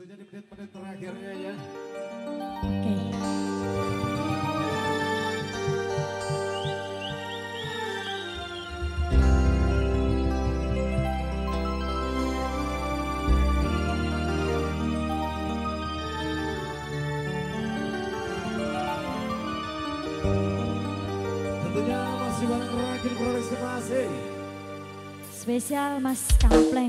Tentunya di menit-menit terakhirnya ya. Oke. Tentunya masih banyak terakhir Produksi masih. Spesial Mas Kapleng.